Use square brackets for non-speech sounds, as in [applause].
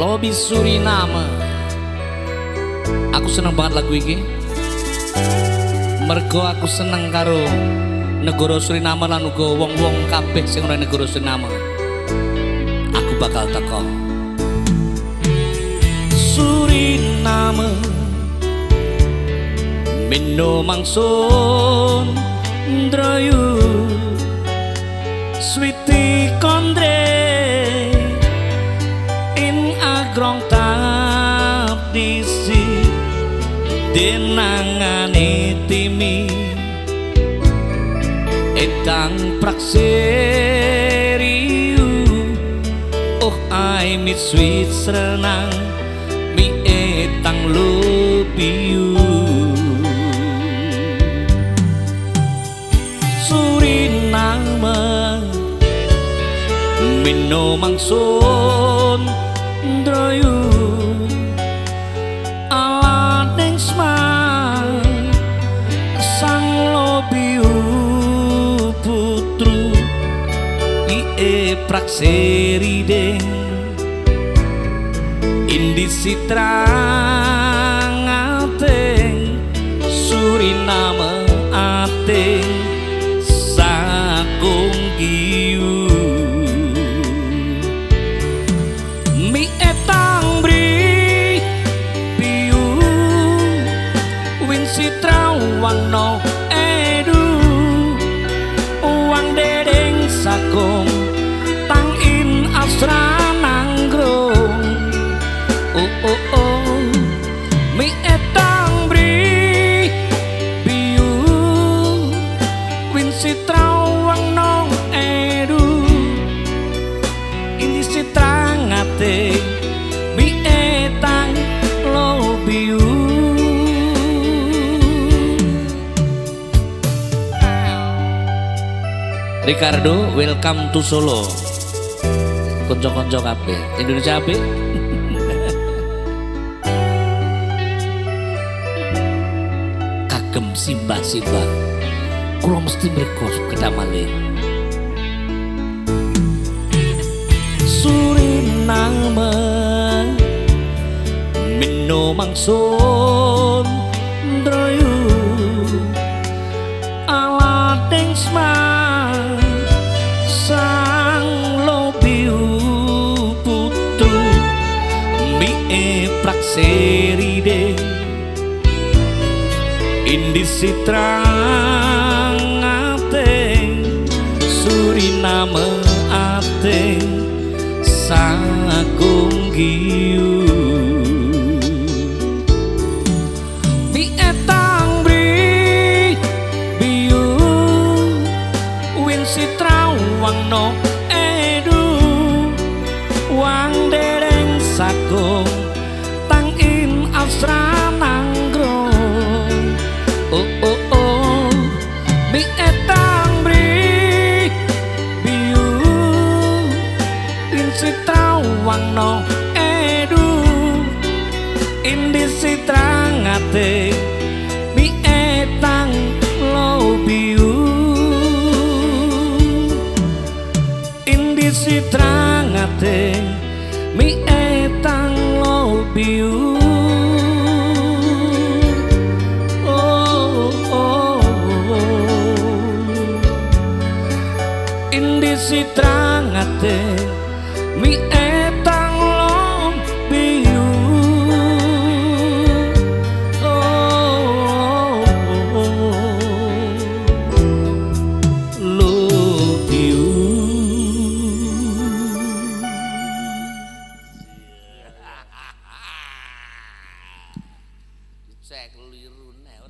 Lobby Suriname. Aku seneng banget lagu ini. Mergo aku seneng karo negara Suriname lan uga wong-wong kabeh sing ora negara Suriname. Aku bakal teko. Suriname. Mino mangsun Ndrayu Switi Denangane timi? Edang prakseriu. Oh I miss sweet serenang Mi etang lupiu. Suriname Mino mangsun Ndrayu Ie prakseri deng Indi sitrang ateng Suriname ateng Sakung giu Mi etang bri Piu Win sitrawang no Ricardo, welcome to Solo. Konco-konco kabeh. Indonesia apik. [laughs] Kagem simbah-simbah. Kulo mesti mriko kedamale. Suriname Mino sitrang ateng Suriname ateng Sagung giu. Mi etang bri Biu Win sitrawang no edu Wang dereng sakung Tang in asra sitrangate Mi etang lobiu Indi sitrangate Mi etang lobiu Oh oh oh Indi sitrangate แสกหรือรุนแหว